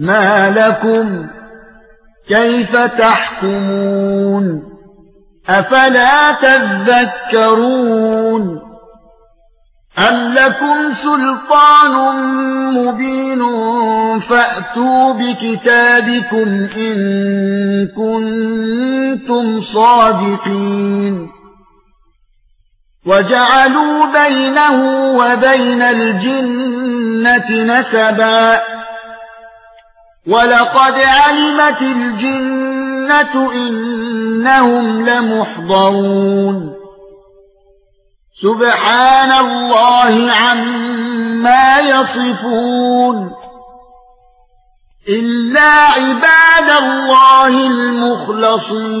ما لكم كيف تحكمون أفلا تذكرون أم لكم سلطان مبين فأتوا بكتابكم إن كنتم صادقين وجعلوا بينه وبين الجنة نسبا وَلَقَدْ عَلِمَتِ الْجِنَّةُ إِنَّهُمْ لَمُحْضَرُونَ سُبْحَانَ اللَّهِ عَمَّا يَصِفُونَ إِلَّا عِبَادَ اللَّهِ الْمُخْلَصِينَ